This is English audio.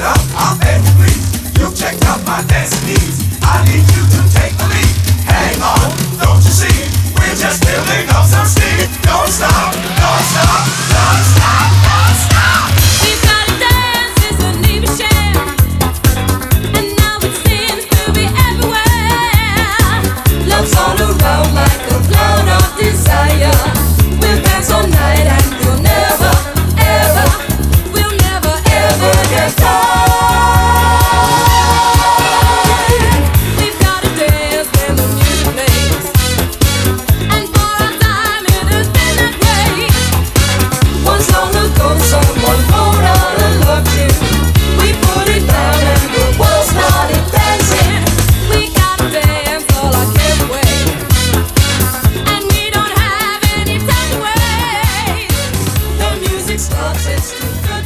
It up, i please. You checked out my needs. I need you to take the lead. Hang on, don't you see? We're just building up some steam. Don't stop, don't stop, don't stop, don't stop. We've got dance, share. And now it seems to be everywhere. Love's like a cloud of desire. We'll dance all night. sisters.